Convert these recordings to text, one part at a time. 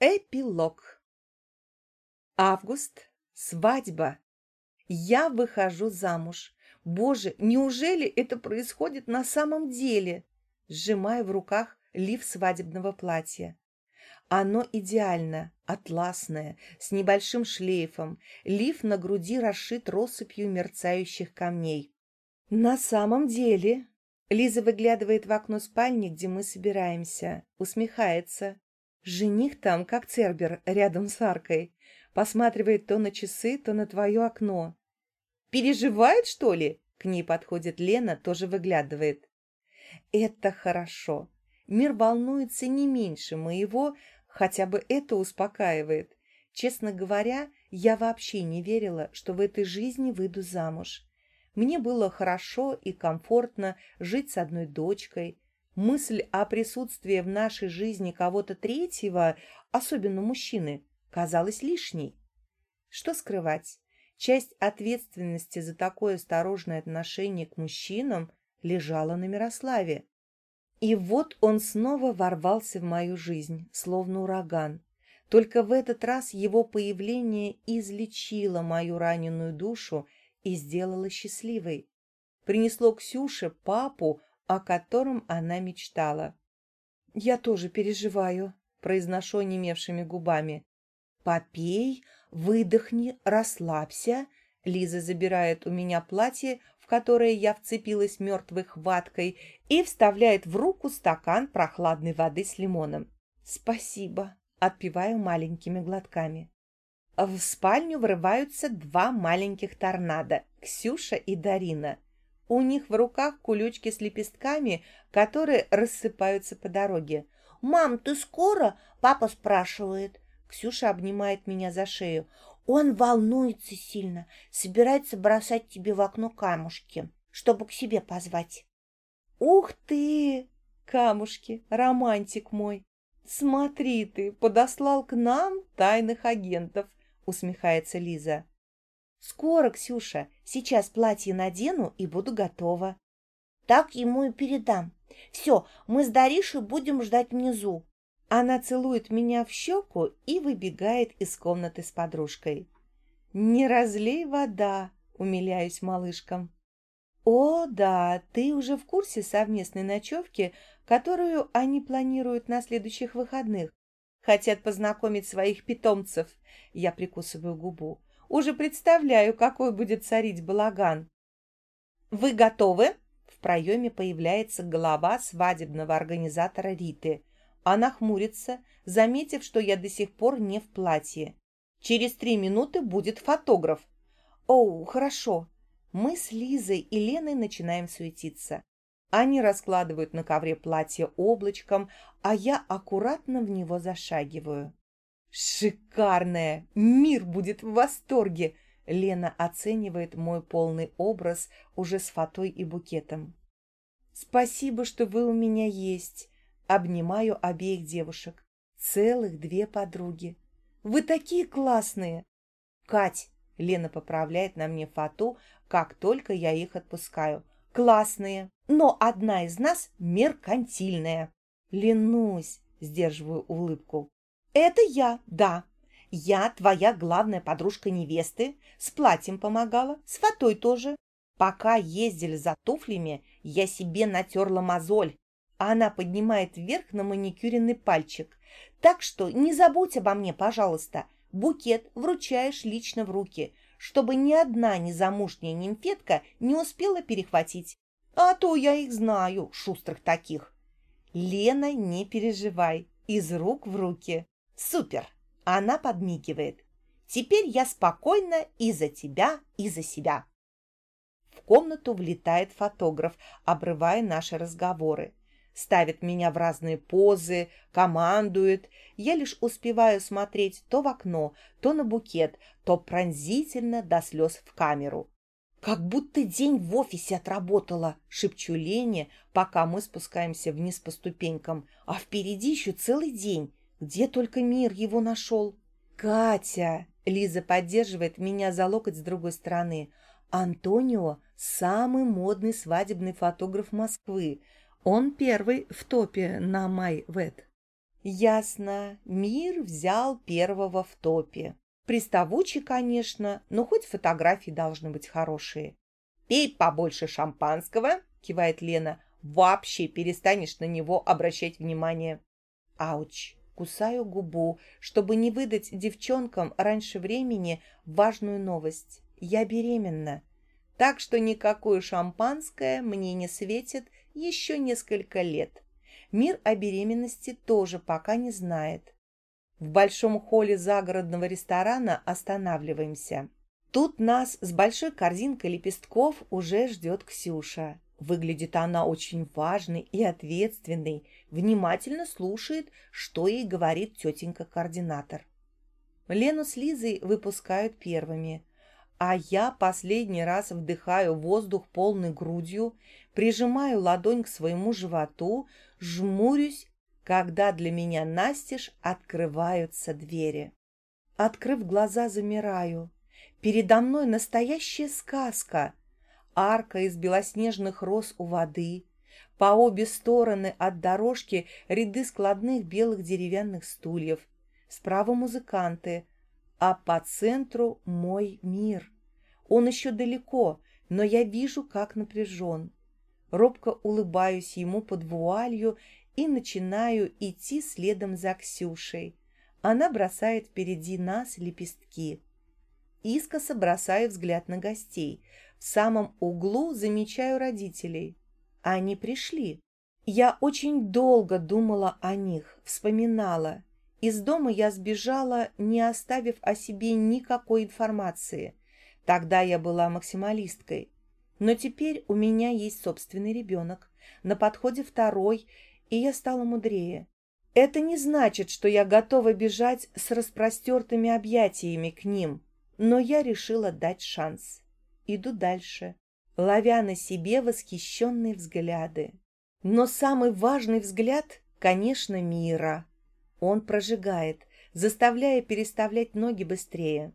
Эпилог. Август. Свадьба. Я выхожу замуж. Боже, неужели это происходит на самом деле? Сжимаю в руках лиф свадебного платья. Оно идеально, атласное, с небольшим шлейфом. Лиф на груди расшит россыпью мерцающих камней. На самом деле... Лиза выглядывает в окно спальни, где мы собираемся. Усмехается. Жених там, как Цербер, рядом с аркой. Посматривает то на часы, то на твое окно. «Переживает, что ли?» К ней подходит Лена, тоже выглядывает. «Это хорошо. Мир волнуется не меньше моего, хотя бы это успокаивает. Честно говоря, я вообще не верила, что в этой жизни выйду замуж. Мне было хорошо и комфортно жить с одной дочкой, Мысль о присутствии в нашей жизни кого-то третьего, особенно мужчины, казалась лишней. Что скрывать? Часть ответственности за такое осторожное отношение к мужчинам лежала на Мирославе. И вот он снова ворвался в мою жизнь, словно ураган. Только в этот раз его появление излечило мою раненую душу и сделало счастливой. Принесло Ксюше папу, о котором она мечтала. «Я тоже переживаю», — произношу онемевшими губами. «Попей, выдохни, расслабься». Лиза забирает у меня платье, в которое я вцепилась мертвой хваткой, и вставляет в руку стакан прохладной воды с лимоном. «Спасибо», — отпиваю маленькими глотками. В спальню врываются два маленьких торнадо — Ксюша и Дарина. У них в руках кулечки с лепестками, которые рассыпаются по дороге. «Мам, ты скоро?» — папа спрашивает. Ксюша обнимает меня за шею. «Он волнуется сильно, собирается бросать тебе в окно камушки, чтобы к себе позвать». «Ух ты! Камушки, романтик мой! Смотри ты, подослал к нам тайных агентов!» — усмехается Лиза. «Скоро, Ксюша. Сейчас платье надену и буду готова». «Так ему и передам. Все, мы с Даришей будем ждать внизу». Она целует меня в щеку и выбегает из комнаты с подружкой. «Не разлей вода», — умиляюсь малышкам. «О, да, ты уже в курсе совместной ночевки, которую они планируют на следующих выходных. Хотят познакомить своих питомцев». Я прикусываю губу. Уже представляю, какой будет царить балаган. «Вы готовы?» В проеме появляется голова свадебного организатора Риты. Она хмурится, заметив, что я до сих пор не в платье. Через три минуты будет фотограф. «Оу, хорошо». Мы с Лизой и Леной начинаем суетиться. Они раскладывают на ковре платье облачком, а я аккуратно в него зашагиваю. «Шикарная! Мир будет в восторге!» Лена оценивает мой полный образ уже с фатой и букетом. «Спасибо, что вы у меня есть!» Обнимаю обеих девушек. Целых две подруги. «Вы такие классные!» «Кать!» Лена поправляет на мне фату, как только я их отпускаю. «Классные! Но одна из нас меркантильная!» «Ленусь!» Сдерживаю улыбку. «Это я, да. Я твоя главная подружка невесты, с платьем помогала, с фатой тоже. Пока ездили за туфлями, я себе натерла мозоль, она поднимает вверх на маникюренный пальчик. Так что не забудь обо мне, пожалуйста. Букет вручаешь лично в руки, чтобы ни одна незамужняя нимфетка не успела перехватить. А то я их знаю, шустрых таких. Лена, не переживай, из рук в руки. Супер! Она подмигивает. Теперь я спокойна и за тебя, и за себя. В комнату влетает фотограф, обрывая наши разговоры. Ставит меня в разные позы, командует. Я лишь успеваю смотреть то в окно, то на букет, то пронзительно до слез в камеру. «Как будто день в офисе отработала», — шепчу Лене, пока мы спускаемся вниз по ступенькам. «А впереди еще целый день. Где только мир его нашел? Катя! Лиза поддерживает меня за локоть с другой стороны. Антонио – самый модный свадебный фотограф Москвы. Он первый в топе на Майвет. Ясно, мир взял первого в топе. Приставучий, конечно, но хоть фотографии должны быть хорошие. «Пей побольше шампанского», — кивает Лена, — «вообще перестанешь на него обращать внимание». Ауч, кусаю губу, чтобы не выдать девчонкам раньше времени важную новость. Я беременна. Так что никакое шампанское мне не светит еще несколько лет. Мир о беременности тоже пока не знает. В большом холле загородного ресторана останавливаемся. Тут нас с большой корзинкой лепестков уже ждет Ксюша. Выглядит она очень важной и ответственной, внимательно слушает, что ей говорит тетенька-координатор. Лену с Лизой выпускают первыми, а я последний раз вдыхаю воздух полной грудью, прижимаю ладонь к своему животу, жмурюсь, когда для меня настежь открываются двери. Открыв глаза, замираю. Передо мной настоящая сказка. Арка из белоснежных роз у воды. По обе стороны от дорожки ряды складных белых деревянных стульев. Справа музыканты, а по центру мой мир. Он еще далеко, но я вижу, как напряжен. Робко улыбаюсь ему под вуалью и начинаю идти следом за Ксюшей. Она бросает впереди нас лепестки. Искоса бросаю взгляд на гостей. В самом углу замечаю родителей. Они пришли. Я очень долго думала о них, вспоминала. Из дома я сбежала, не оставив о себе никакой информации. Тогда я была максималисткой. Но теперь у меня есть собственный ребенок, на подходе второй, и я стала мудрее. Это не значит, что я готова бежать с распростертыми объятиями к ним, но я решила дать шанс. Иду дальше, ловя на себе восхищенные взгляды. Но самый важный взгляд, конечно, мира. Он прожигает, заставляя переставлять ноги быстрее.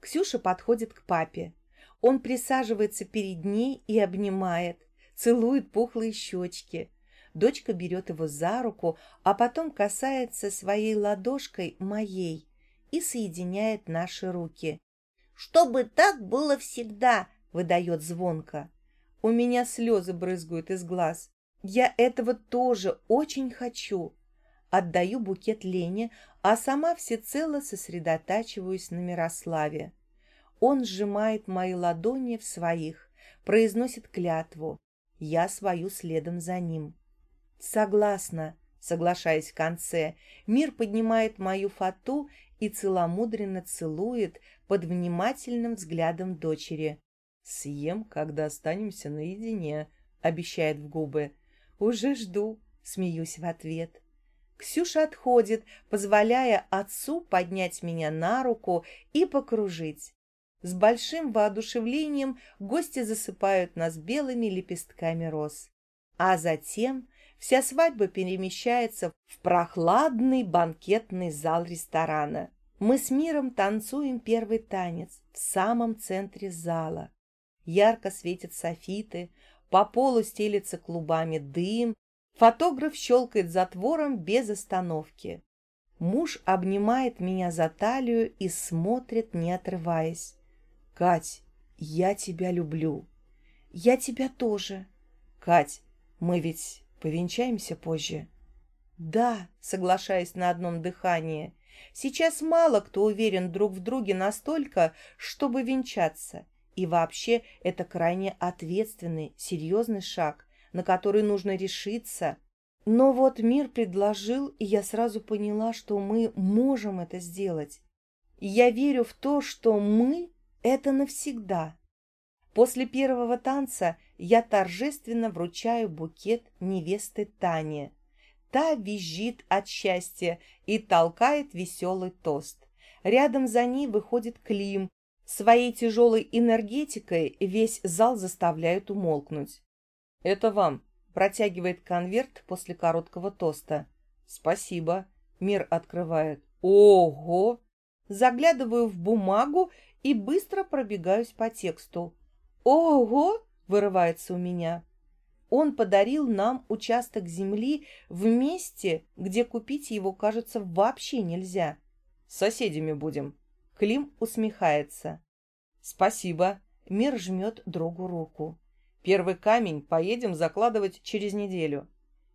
Ксюша подходит к папе. Он присаживается перед ней и обнимает, целует пухлые щечки. Дочка берет его за руку, а потом касается своей ладошкой моей и соединяет наши руки. «Чтобы так было всегда!» — выдает звонко. У меня слезы брызгают из глаз. Я этого тоже очень хочу. Отдаю букет Лене, а сама всецело сосредотачиваюсь на Мирославе. Он сжимает мои ладони в своих, произносит клятву. Я свою следом за ним. Согласна, соглашаясь в конце. Мир поднимает мою фату и целомудренно целует под внимательным взглядом дочери. «Съем, когда останемся наедине», — обещает в губы. «Уже жду», — смеюсь в ответ. Ксюша отходит, позволяя отцу поднять меня на руку и покружить. С большим воодушевлением гости засыпают нас белыми лепестками роз. А затем вся свадьба перемещается в прохладный банкетный зал ресторана. Мы с миром танцуем первый танец в самом центре зала. Ярко светят софиты, по полу стелится клубами дым, фотограф щелкает затвором без остановки. Муж обнимает меня за талию и смотрит, не отрываясь. Кать, я тебя люблю. Я тебя тоже. Кать, мы ведь повенчаемся позже? Да, соглашаясь на одном дыхании. Сейчас мало кто уверен друг в друге настолько, чтобы венчаться. И вообще это крайне ответственный, серьезный шаг, на который нужно решиться. Но вот мир предложил, и я сразу поняла, что мы можем это сделать. я верю в то, что мы это навсегда. После первого танца я торжественно вручаю букет невесты Тане. Та визжит от счастья и толкает веселый тост. Рядом за ней выходит Клим. Своей тяжелой энергетикой весь зал заставляет умолкнуть. «Это вам», — протягивает конверт после короткого тоста. «Спасибо», — мир открывает. «Ого!» Заглядываю в бумагу и быстро пробегаюсь по тексту. «Ого!» — вырывается у меня. Он подарил нам участок земли в месте, где купить его, кажется, вообще нельзя. Соседями будем. Клим усмехается. Спасибо. Мир жмет другу руку. Первый камень поедем закладывать через неделю.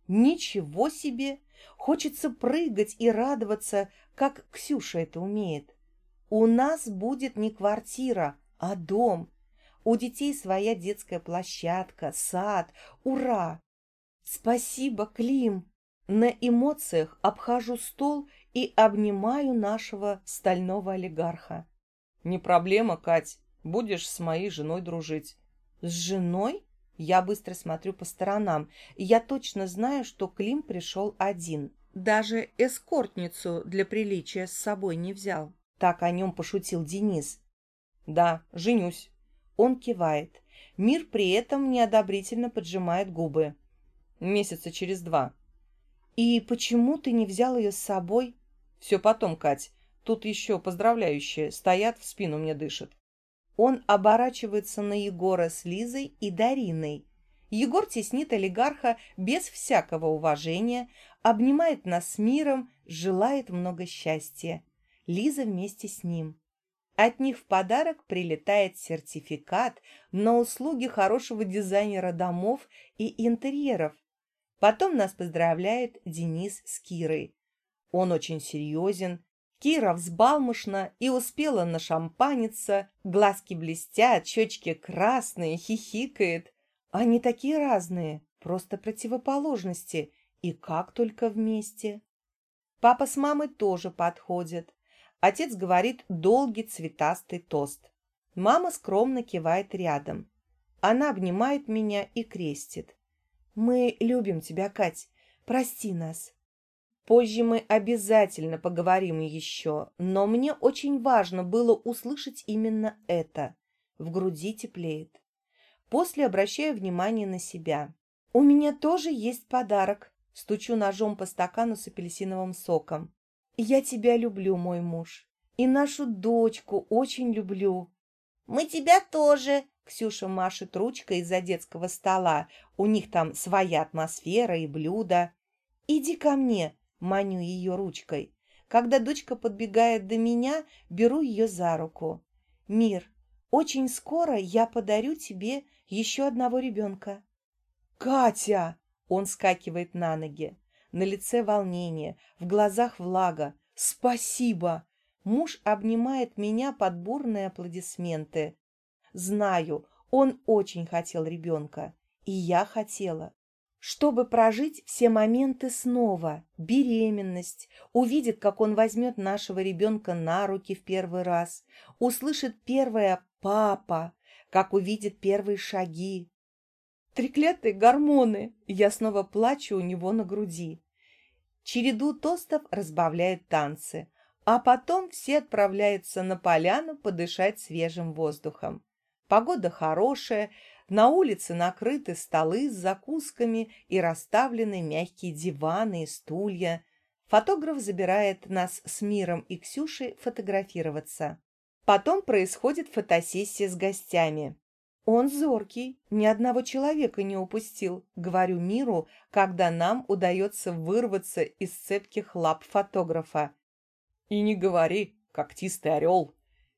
Ничего себе! Хочется прыгать и радоваться, как Ксюша это умеет. У нас будет не квартира, а дом. У детей своя детская площадка, сад. Ура! Спасибо, Клим! На эмоциях обхожу стол и обнимаю нашего стального олигарха. Не проблема, Кать. Будешь с моей женой дружить. С женой? Я быстро смотрю по сторонам, я точно знаю, что Клим пришел один. Даже эскортницу для приличия с собой не взял. Так о нем пошутил Денис. Да, женюсь. Он кивает. Мир при этом неодобрительно поджимает губы. Месяца через два. И почему ты не взял ее с собой? Все потом, Кать. Тут еще поздравляющие стоят, в спину мне дышат. Он оборачивается на Егора с Лизой и Дариной. Егор теснит олигарха без всякого уважения, обнимает нас миром, желает много счастья. Лиза вместе с ним. От них в подарок прилетает сертификат на услуги хорошего дизайнера домов и интерьеров. Потом нас поздравляет Денис с Кирой. Он очень серьезен, Кира взбалмошна и успела нашампаниться, глазки блестят, щечки красные, хихикает. Они такие разные, просто противоположности, и как только вместе. Папа с мамой тоже подходят. Отец говорит долгий цветастый тост. Мама скромно кивает рядом. Она обнимает меня и крестит. «Мы любим тебя, Кать. Прости нас». Позже мы обязательно поговорим еще, но мне очень важно было услышать именно это. В груди теплеет. После обращаю внимание на себя. «У меня тоже есть подарок», — стучу ножом по стакану с апельсиновым соком. «Я тебя люблю, мой муж, и нашу дочку очень люблю». «Мы тебя тоже», — Ксюша машет ручкой из-за детского стола. У них там своя атмосфера и блюда. «Иди ко мне», маню ее ручкой. Когда дочка подбегает до меня, беру ее за руку. «Мир, очень скоро я подарю тебе еще одного ребенка». «Катя!» Он скакивает на ноги. На лице волнение, в глазах влага. «Спасибо!» Муж обнимает меня под бурные аплодисменты. Знаю, он очень хотел ребенка. И я хотела чтобы прожить все моменты снова, беременность, увидит, как он возьмет нашего ребенка на руки в первый раз, услышит первое «папа», как увидит первые шаги. Треклятые гормоны! Я снова плачу у него на груди. Череду тостов разбавляют танцы, а потом все отправляются на поляну подышать свежим воздухом. Погода хорошая, на улице накрыты столы с закусками и расставлены мягкие диваны и стулья. Фотограф забирает нас с Миром и Ксюшей фотографироваться. Потом происходит фотосессия с гостями. Он зоркий, ни одного человека не упустил, говорю Миру, когда нам удается вырваться из цепких лап фотографа. И не говори, когтистый орел.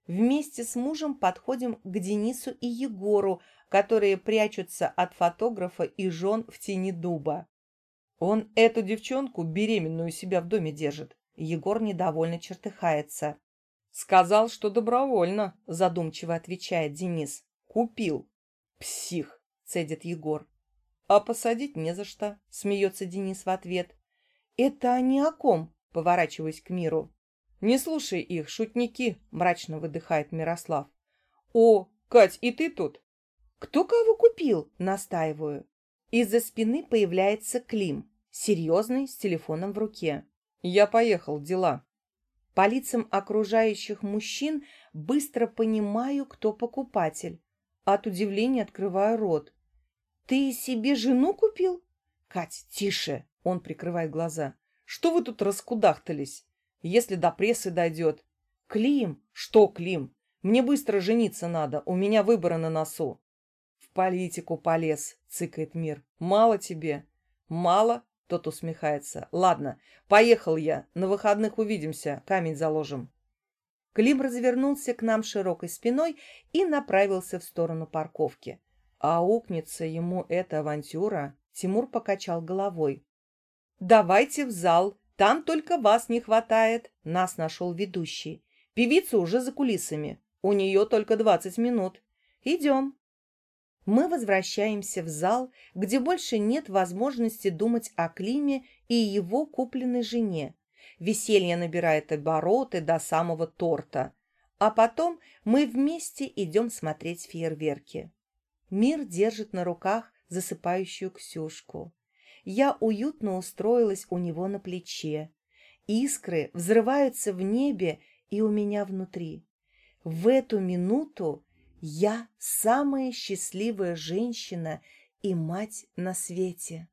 Вместе с мужем подходим к Денису и Егору, которые прячутся от фотографа и жен в тени дуба. Он эту девчонку беременную себя в доме держит. Егор недовольно чертыхается. Сказал, что добровольно, задумчиво отвечает Денис. Купил. Псих, цедит Егор. А посадить не за что, смеется Денис в ответ. Это они о ком? Поворачиваясь к миру. Не слушай их, шутники, мрачно выдыхает Мирослав. О, Кать, и ты тут? «Кто кого купил?» – настаиваю. Из-за спины появляется Клим, серьезный, с телефоном в руке. «Я поехал, дела». По лицам окружающих мужчин быстро понимаю, кто покупатель. От удивления открываю рот. «Ты себе жену купил?» «Кать, тише!» – он прикрывает глаза. «Что вы тут раскудахтались? Если до прессы дойдет...» «Клим!» «Что, Клим? Мне быстро жениться надо, у меня выборы на носу». политику полез, цыкает Мир. Мало тебе? Мало? Тот усмехается. Ладно, поехал я. На выходных увидимся, камень заложим. Клим развернулся к нам широкой спиной и направился в сторону парковки. А укнется ему эта авантюра, Тимур покачал головой. «Давайте в зал, там только вас не хватает», — нас нашел ведущий. «Певица уже за кулисами, у нее только двадцать минут. Идем». Мы возвращаемся в зал, где больше нет возможности думать о Климе и его купленной жене. Веселье набирает обороты до самого торта. А потом мы вместе идем смотреть фейерверки. Мир держит на руках засыпающую Ксюшку. Я уютно устроилась у него на плече. Искры взрываются в небе и у меня внутри. В эту минуту я самая счастливая женщина и мать на свете.